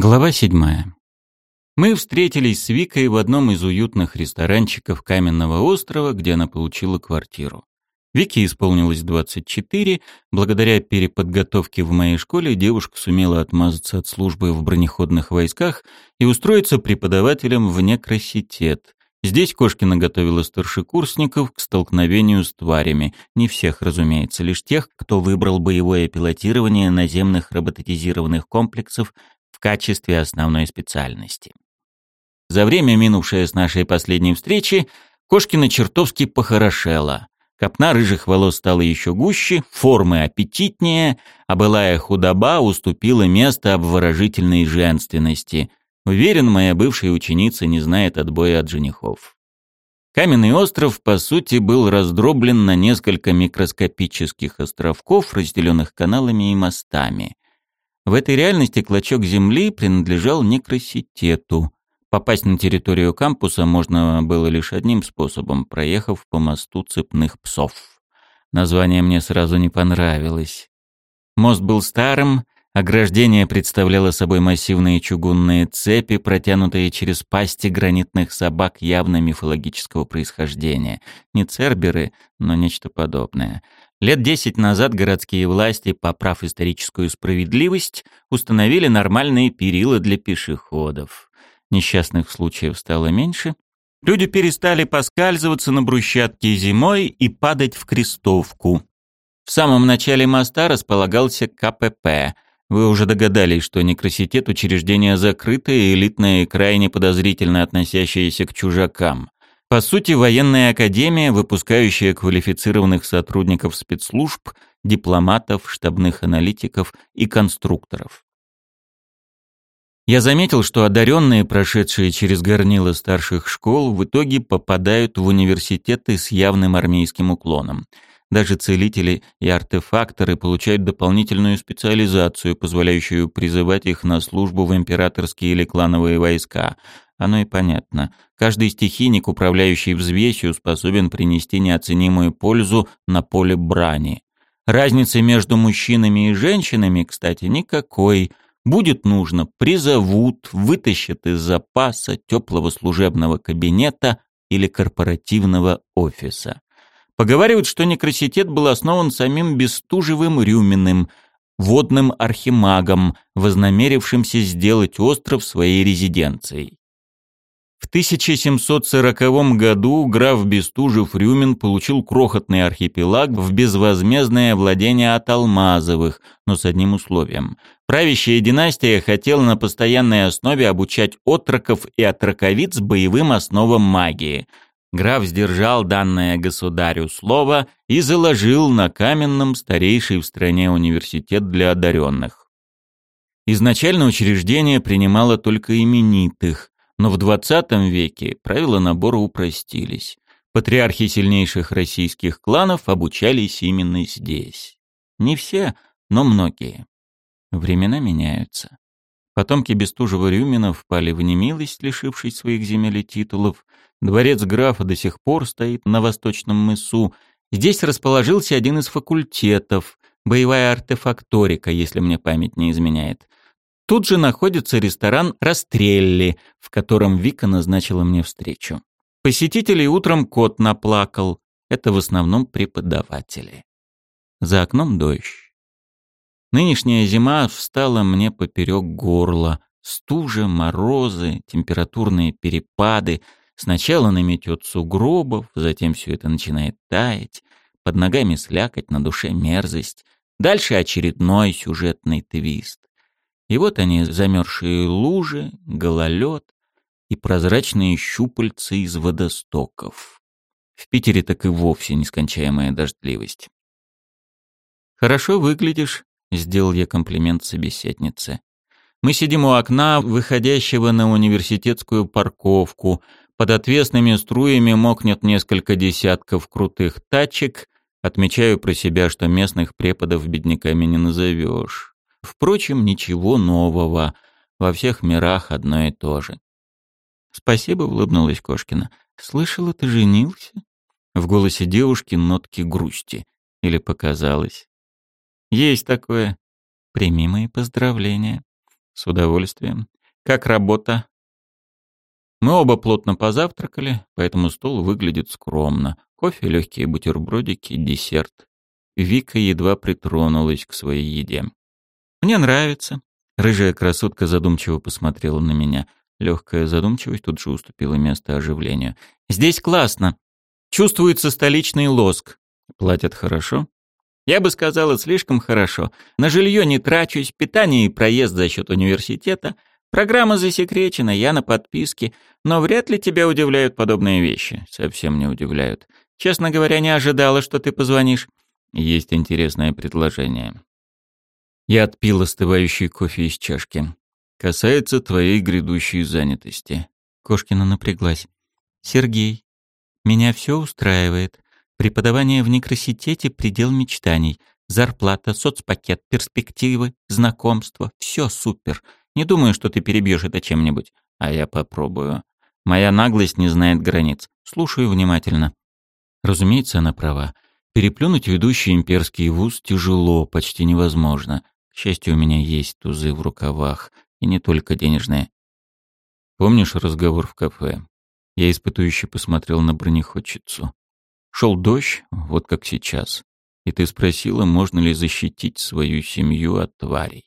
Глава седьмая. Мы встретились с Викой в одном из уютных ресторанчиков Каменного острова, где она получила квартиру. Вике исполнилось 24. Благодаря переподготовке в моей школе девушка сумела отмазаться от службы в бронеходных войсках и устроиться преподавателем в некроситет. Здесь Кошкина готовила старшекурсников к столкновению с тварями. Не всех, разумеется, лишь тех, кто выбрал боевое пилотирование наземных роботизированных комплексов в качестве основной специальности. За время, минувшее с нашей последней встречи, Кошкина чертовски похорошела. Копна рыжих волос стала еще гуще, формы аппетитнее, а былая худоба уступила место обворожительной женственности. Уверен, моя бывшая ученица не знает отбоя от женихов. Каменный остров, по сути, был раздроблен на несколько микроскопических островков, разделенных каналами и мостами. В этой реальности клочок земли принадлежал некроситету. Попасть на территорию кампуса можно было лишь одним способом, проехав по мосту цепных псов. Название мне сразу не понравилось. Мост был старым, ограждение представляло собой массивные чугунные цепи, протянутые через пасти гранитных собак явно мифологического происхождения. Не церберы, но нечто подобное — Лет десять назад городские власти, поправ историческую справедливость, установили нормальные перила для пешеходов. Несчастных случаев стало меньше. Люди перестали поскальзываться на брусчатке зимой и падать в крестовку. В самом начале моста располагался КПП. Вы уже догадались, что некраситет учреждение закрытое, элитное и крайне подозрительно относящееся к чужакам. По сути, военная академия, выпускающая квалифицированных сотрудников спецслужб, дипломатов, штабных аналитиков и конструкторов. Я заметил, что одаренные, прошедшие через горнило старших школ, в итоге попадают в университеты с явным армейским уклоном. Даже целители и артефакторы получают дополнительную специализацию, позволяющую призывать их на службу в императорские или клановые войска, оно и понятно. Каждый стихийник, управляющий взвесью, способен принести неоценимую пользу на поле брани. Разницы между мужчинами и женщинами, кстати, никакой. Будет нужно, призовут, вытащат из запаса теплого служебного кабинета или корпоративного офиса. Поговаривают, что некраситет был основан самим Бестужевым Рюминым, водным архимагом, вознамерившимся сделать остров своей резиденцией. В 1740 году граф Бестужев-Рюмин получил крохотный архипелаг в безвозмездное владение от Алмазовых, но с одним условием. Правящая династия хотела на постоянной основе обучать отроков и отроковиц боевым основам магии. Граф сдержал данное государю слово и заложил на каменном старейший в стране университет для одаренных. Изначально учреждение принимало только именитых – но в XX веке правила набора упростились. Патриархи сильнейших российских кланов обучались именно здесь. Не все, но многие. Времена меняются. Потомки Бестужева-Рюмина впали в немилость, лишившись своих земель и титулов. Дворец графа до сих пор стоит на Восточном мысу. Здесь расположился один из факультетов, боевая артефакторика, если мне память не изменяет. Тут же находится ресторан «Растрелли», в котором Вика назначила мне встречу. Посетителей утром кот наплакал. Это в основном преподаватели. За окном дождь. Нынешняя зима встала мне поперек горла. Стужа, морозы, температурные перепады. Сначала наметет сугробов, затем все это начинает таять. Под ногами слякоть, на душе мерзость. Дальше очередной сюжетный твист. И вот они, замерзшие лужи, гололед и прозрачные щупальца из водостоков. В Питере так и вовсе нескончаемая дождливость. «Хорошо выглядишь», — сделал я комплимент собеседнице. «Мы сидим у окна, выходящего на университетскую парковку. Под отвесными струями мокнет несколько десятков крутых тачек. Отмечаю про себя, что местных преподов бедняками не назовешь. Впрочем, ничего нового. Во всех мирах одно и то же. «Спасибо», — улыбнулась Кошкина. «Слышала, ты женился?» В голосе девушки нотки грусти. Или показалось. «Есть такое. Прими мои поздравления». С удовольствием. Как работа? Мы оба плотно позавтракали, поэтому стол выглядит скромно. Кофе, легкие бутербродики, десерт. Вика едва притронулась к своей еде. «Мне нравится». Рыжая красотка задумчиво посмотрела на меня. Легкая задумчивость тут же уступила место оживлению. «Здесь классно. Чувствуется столичный лоск. Платят хорошо?» «Я бы сказала, слишком хорошо. На жилье не трачусь, питание и проезд за счет университета. Программа засекречена, я на подписке. Но вряд ли тебя удивляют подобные вещи. Совсем не удивляют. Честно говоря, не ожидала, что ты позвонишь. Есть интересное предложение. Я отпил остывающий кофе из чашки. Касается твоей грядущей занятости. Кошкина напряглась. Сергей, меня все устраивает. Преподавание в некросетете — предел мечтаний. Зарплата, соцпакет, перспективы, знакомства — все супер. Не думаю, что ты перебьешь это чем-нибудь. А я попробую. Моя наглость не знает границ. Слушаю внимательно. Разумеется, она права. Переплюнуть ведущий имперский вуз тяжело, почти невозможно. К счастью, у меня есть тузы в рукавах, и не только денежные. Помнишь разговор в кафе? Я испытующе посмотрел на бронеходчицу. Шел дождь, вот как сейчас. И ты спросила, можно ли защитить свою семью от тварей.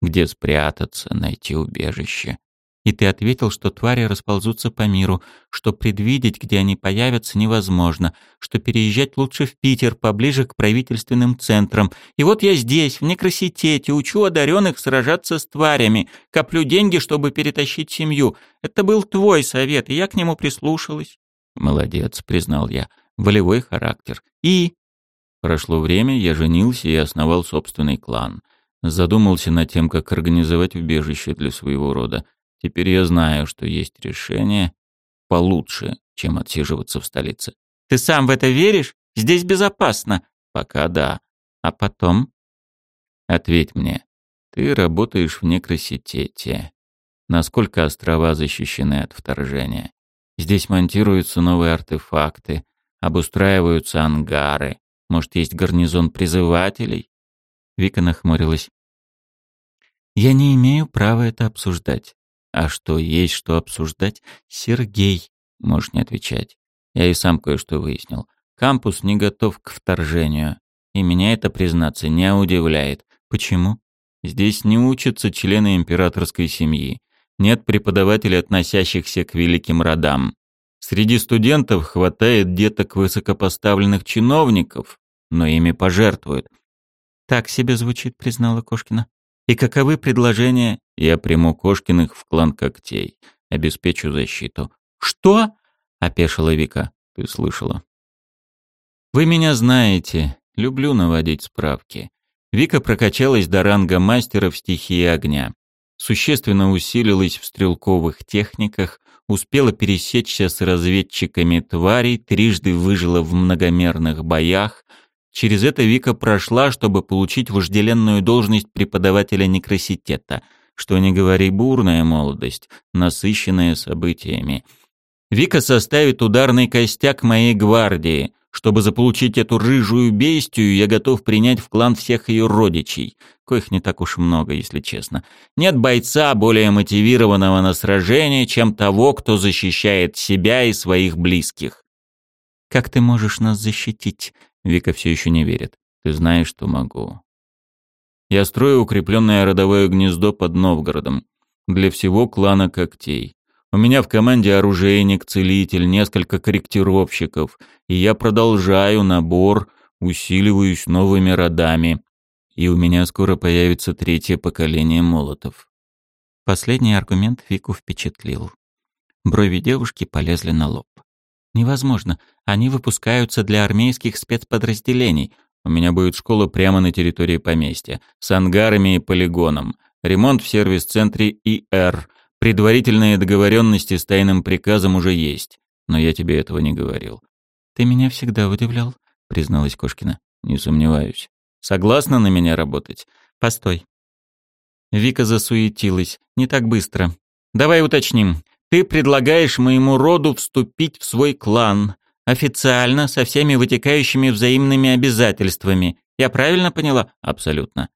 Где спрятаться, найти убежище. И ты ответил, что твари расползутся по миру, что предвидеть, где они появятся, невозможно, что переезжать лучше в Питер, поближе к правительственным центрам. И вот я здесь, в некросетете, учу одаренных сражаться с тварями, коплю деньги, чтобы перетащить семью. Это был твой совет, и я к нему прислушалась. Молодец, признал я. Волевой характер. И... Прошло время, я женился и основал собственный клан. Задумался над тем, как организовать убежище для своего рода. Теперь я знаю, что есть решение получше, чем отсиживаться в столице. Ты сам в это веришь? Здесь безопасно. Пока да. А потом? Ответь мне. Ты работаешь в некросетете. Насколько острова защищены от вторжения? Здесь монтируются новые артефакты, обустраиваются ангары. Может, есть гарнизон призывателей? Вика нахмурилась. Я не имею права это обсуждать. А что есть что обсуждать? Сергей, можешь не отвечать. Я и сам кое-что выяснил. Кампус не готов к вторжению. И меня это, признаться, не удивляет. Почему? Здесь не учатся члены императорской семьи. Нет преподавателей, относящихся к великим родам. Среди студентов хватает деток высокопоставленных чиновников, но ими пожертвуют. «Так себе звучит», — признала Кошкина. «И каковы предложения я приму Кошкиных в клан когтей. Обеспечу защиту. Что? Опешила Вика. Ты слышала. Вы меня знаете. Люблю наводить справки. Вика прокачалась до ранга мастера в стихии огня. Существенно усилилась в стрелковых техниках, успела пересечься с разведчиками тварей, трижды выжила в многомерных боях. Через это Вика прошла, чтобы получить вожделенную должность преподавателя некроситета — что не говори, бурная молодость, насыщенная событиями. Вика составит ударный костяк моей гвардии. Чтобы заполучить эту рыжую бестию, я готов принять в клан всех ее родичей, коих не так уж много, если честно. Нет бойца более мотивированного на сражение, чем того, кто защищает себя и своих близких. «Как ты можешь нас защитить?» Вика все еще не верит. «Ты знаешь, что могу. Я строю укрепленное родовое гнездо под Новгородом. Для всего клана когтей. У меня в команде оружейник, целитель, несколько корректировщиков. И я продолжаю набор, усиливаюсь новыми родами. И у меня скоро появится третье поколение молотов. Последний аргумент Вику впечатлил. Брови девушки полезли на лоб. Невозможно. Они выпускаются для армейских спецподразделений. У меня будет школа прямо на территории поместья, с ангарами и полигоном. Ремонт в сервис-центре ИР. Предварительные договоренности с тайным приказом уже есть. Но я тебе этого не говорил. «Ты меня всегда удивлял», — призналась Кошкина. «Не сомневаюсь. Согласна на меня работать? Постой». Вика засуетилась. «Не так быстро. Давай уточним. Ты предлагаешь моему роду вступить в свой клан, Официально, со всеми вытекающими взаимными обязательствами. Я правильно поняла? Абсолютно.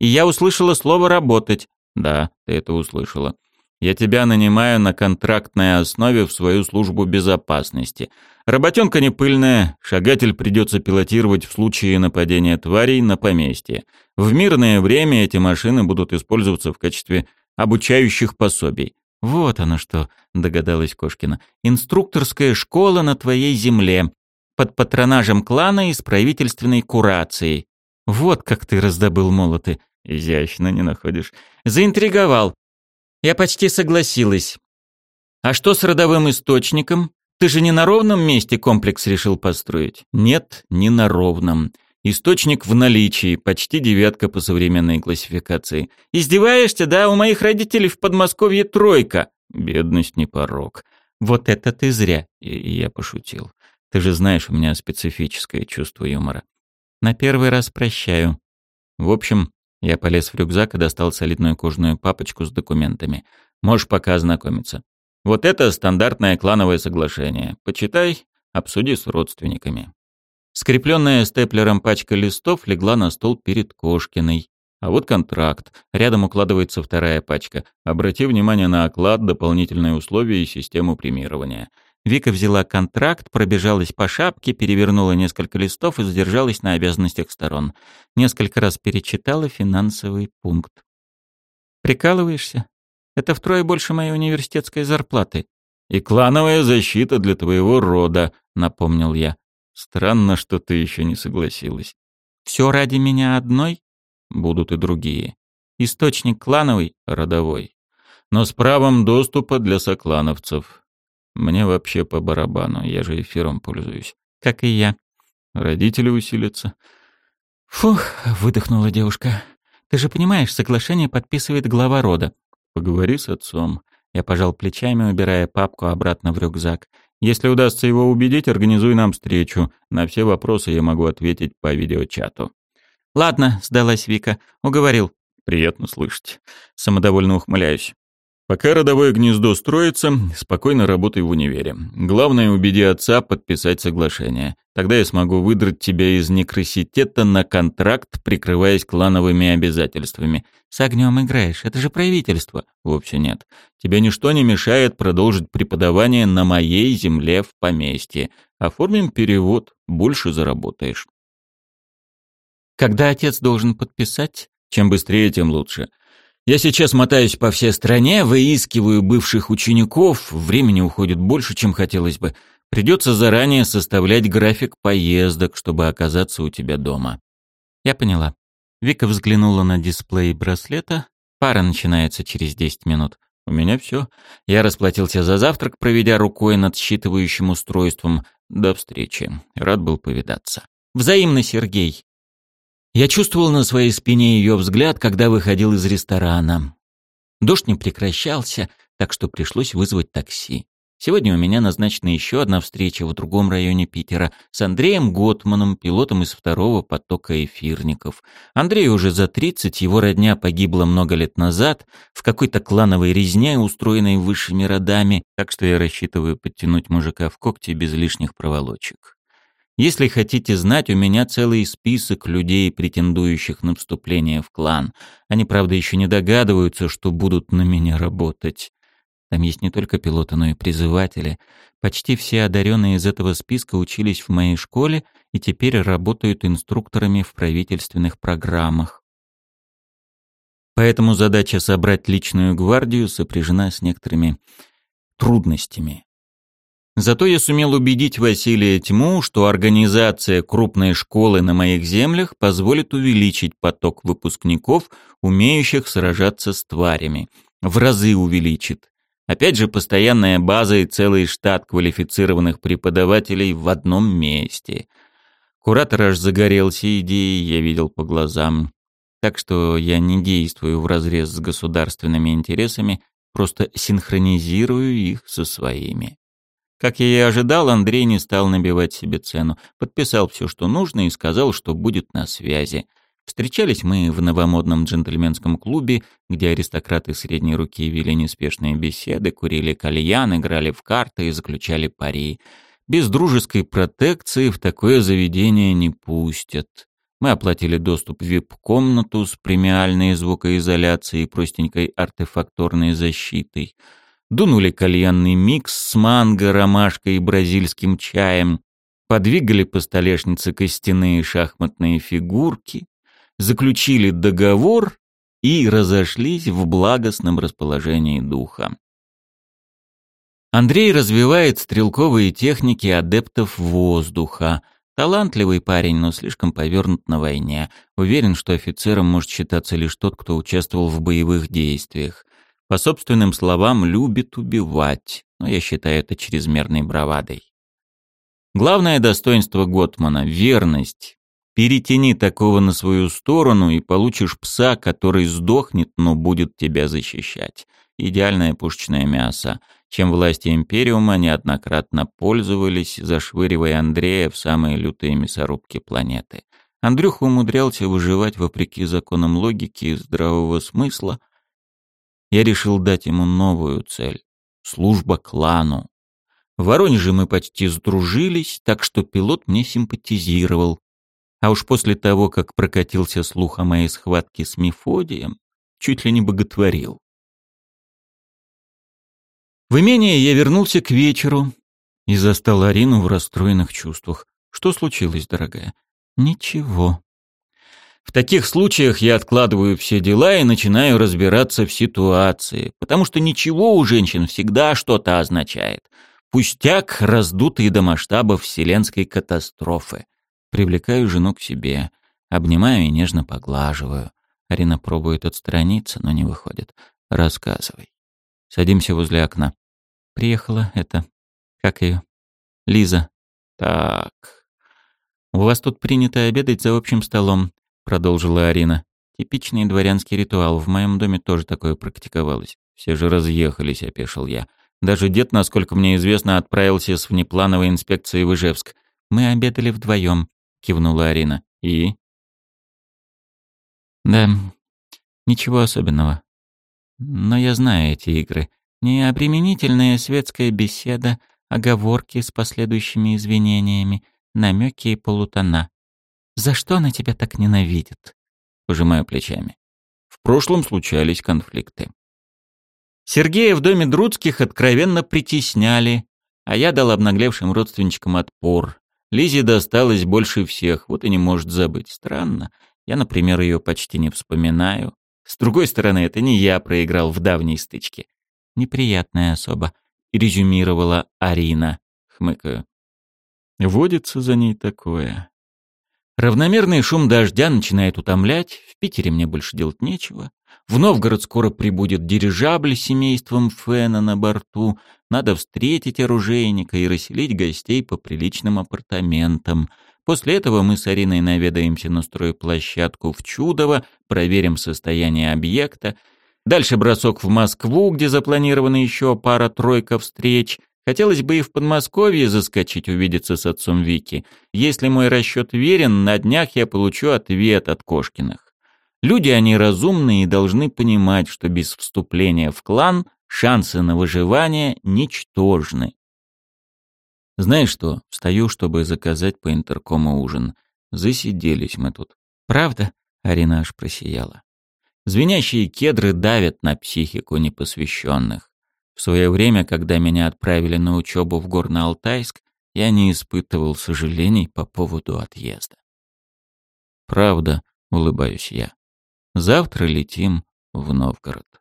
И я услышала слово «работать». Да, ты это услышала. Я тебя нанимаю на контрактной основе в свою службу безопасности. Работенка не пыльная, шагатель придется пилотировать в случае нападения тварей на поместье. В мирное время эти машины будут использоваться в качестве обучающих пособий. Вот оно что, догадалась Кошкина. Инструкторская школа на твоей земле, под патронажем клана и с правительственной курацией. Вот как ты раздобыл молоты. Изящно не находишь. Заинтриговал. Я почти согласилась. А что с родовым источником? Ты же не на ровном месте комплекс решил построить? Нет, не на ровном. Источник в наличии, почти девятка по современной классификации. Издеваешься, да? У моих родителей в Подмосковье тройка. Бедность не порог. Вот это ты зря. И я пошутил. Ты же знаешь, у меня специфическое чувство юмора. На первый раз прощаю. В общем, я полез в рюкзак и достал солидную кожаную папочку с документами. Можешь пока ознакомиться. Вот это стандартное клановое соглашение. Почитай, обсуди с родственниками. Скрепленная степлером пачка листов легла на стол перед Кошкиной. А вот контракт. Рядом укладывается вторая пачка. Обрати внимание на оклад, дополнительные условия и систему премирования. Вика взяла контракт, пробежалась по шапке, перевернула несколько листов и задержалась на обязанностях сторон. Несколько раз перечитала финансовый пункт. «Прикалываешься? Это втрое больше моей университетской зарплаты». «И клановая защита для твоего рода», — напомнил я. «Странно, что ты еще не согласилась». «Все ради меня одной?» «Будут и другие. Источник клановый, родовой. Но с правом доступа для соклановцев». Мне вообще по барабану, я же эфиром пользуюсь. Как и я. Родители усилятся. Фух, выдохнула девушка. Ты же понимаешь, соглашение подписывает глава рода. Поговори с отцом. Я пожал плечами, убирая папку обратно в рюкзак. Если удастся его убедить, организуй нам встречу. На все вопросы я могу ответить по видеочату. Ладно, сдалась Вика. Уговорил. Приятно слышать. Самодовольно ухмыляюсь. Пока родовое гнездо строится, спокойно работай в универе. Главное, убеди отца подписать соглашение. Тогда я смогу выдрать тебя из некраситета на контракт, прикрываясь клановыми обязательствами. С огнем играешь, это же правительство. Вовсе нет. Тебе ничто не мешает продолжить преподавание на моей земле в поместье. Оформим перевод, больше заработаешь. Когда отец должен подписать? Чем быстрее, тем лучше. Я сейчас мотаюсь по всей стране, выискиваю бывших учеников, времени уходит больше, чем хотелось бы. Придется заранее составлять график поездок, чтобы оказаться у тебя дома. Я поняла. Вика взглянула на дисплей браслета. Пара начинается через 10 минут. У меня все. Я расплатился за завтрак, проведя рукой над считывающим устройством. До встречи. Рад был повидаться. Взаимно, Сергей. Я чувствовал на своей спине ее взгляд, когда выходил из ресторана. Дождь не прекращался, так что пришлось вызвать такси. Сегодня у меня назначена еще одна встреча в другом районе Питера с Андреем Готманом, пилотом из второго потока эфирников. Андрей уже за 30, его родня погибла много лет назад в какой-то клановой резне, устроенной высшими родами, так что я рассчитываю подтянуть мужика в когти без лишних проволочек. Если хотите знать, у меня целый список людей, претендующих на вступление в клан. Они, правда, еще не догадываются, что будут на меня работать. Там есть не только пилоты, но и призыватели. Почти все одаренные из этого списка учились в моей школе и теперь работают инструкторами в правительственных программах. Поэтому задача собрать личную гвардию сопряжена с некоторыми трудностями. Зато я сумел убедить Василия Тьму, что организация крупной школы на моих землях позволит увеличить поток выпускников, умеющих сражаться с тварями. В разы увеличит. Опять же, постоянная база и целый штат квалифицированных преподавателей в одном месте. Куратор аж загорелся идеей, я видел по глазам. Так что я не действую вразрез с государственными интересами, просто синхронизирую их со своими. Как я и ожидал, Андрей не стал набивать себе цену. Подписал все, что нужно, и сказал, что будет на связи. Встречались мы в новомодном джентльменском клубе, где аристократы средней руки вели неспешные беседы, курили кальян, играли в карты и заключали пари. Без дружеской протекции в такое заведение не пустят. Мы оплатили доступ в VIP-комнату с премиальной звукоизоляцией и простенькой артефакторной защитой. Дунули кальянный микс с манго, ромашкой и бразильским чаем. Подвигали по столешнице костяные шахматные фигурки. Заключили договор и разошлись в благостном расположении духа. Андрей развивает стрелковые техники адептов воздуха. Талантливый парень, но слишком повернут на войне. Уверен, что офицером может считаться лишь тот, кто участвовал в боевых действиях. По собственным словам, любит убивать, но я считаю это чрезмерной бравадой. Главное достоинство Готмана — верность. Перетяни такого на свою сторону и получишь пса, который сдохнет, но будет тебя защищать. Идеальное пушечное мясо чем власти Империума неоднократно пользовались, зашвыривая Андрея в самые лютые мясорубки планеты. Андрюха умудрялся выживать вопреки законам логики и здравого смысла. Я решил дать ему новую цель — служба клану. В Воронеже мы почти сдружились, так что пилот мне симпатизировал. А уж после того, как прокатился слух о моей схватке с Мефодием, чуть ли не боготворил. В имение я вернулся к вечеру и застал Арину в расстроенных чувствах. Что случилось, дорогая? Ничего. В таких случаях я откладываю все дела и начинаю разбираться в ситуации, потому что ничего у женщин всегда что-то означает. Пустяк, раздутый до масштаба вселенской катастрофы. Привлекаю жену к себе, обнимаю и нежно поглаживаю. Арина пробует отстраниться, но не выходит. Рассказывай. Садимся возле окна. Приехала это... Как ее? Лиза. Так. У вас тут принято обедать за общим столом, продолжила Арина. Типичный дворянский ритуал. В моем доме тоже такое практиковалось. Все же разъехались, опешил я. Даже дед, насколько мне известно, отправился с внеплановой инспекцией в Ижевск. Мы обедали вдвоем, кивнула Арина. И? Да, ничего особенного. Но я знаю эти игры. Необременительная светская беседа, оговорки с последующими извинениями, намеки и полутона. «За что она тебя так ненавидит?» Пожимаю плечами. В прошлом случались конфликты. Сергея в доме Друцких откровенно притесняли, а я дал обнаглевшим родственничкам отпор. Лизе досталось больше всех, вот и не может забыть. Странно. Я, например, ее почти не вспоминаю. С другой стороны, это не я проиграл в давней стычке неприятная особа», — резюмировала Арина, хмыкаю. «Водится за ней такое». Равномерный шум дождя начинает утомлять, в Питере мне больше делать нечего. В Новгород скоро прибудет дирижабль с семейством Фена на борту. Надо встретить оружейника и расселить гостей по приличным апартаментам. После этого мы с Ариной наведаемся на стройплощадку в Чудово, проверим состояние объекта, Дальше бросок в Москву, где запланирована еще пара-тройка встреч. Хотелось бы и в Подмосковье заскочить, увидеться с отцом Вики. Если мой расчет верен, на днях я получу ответ от Кошкиных. Люди они разумные и должны понимать, что без вступления в клан шансы на выживание ничтожны. Знаешь что, встаю, чтобы заказать по интеркому ужин. Засиделись мы тут. Правда? Арина аж просияла. Звенящие кедры давят на психику непосвященных. В свое время, когда меня отправили на учебу в Горно-Алтайск, я не испытывал сожалений по поводу отъезда. «Правда», — улыбаюсь я. «Завтра летим в Новгород».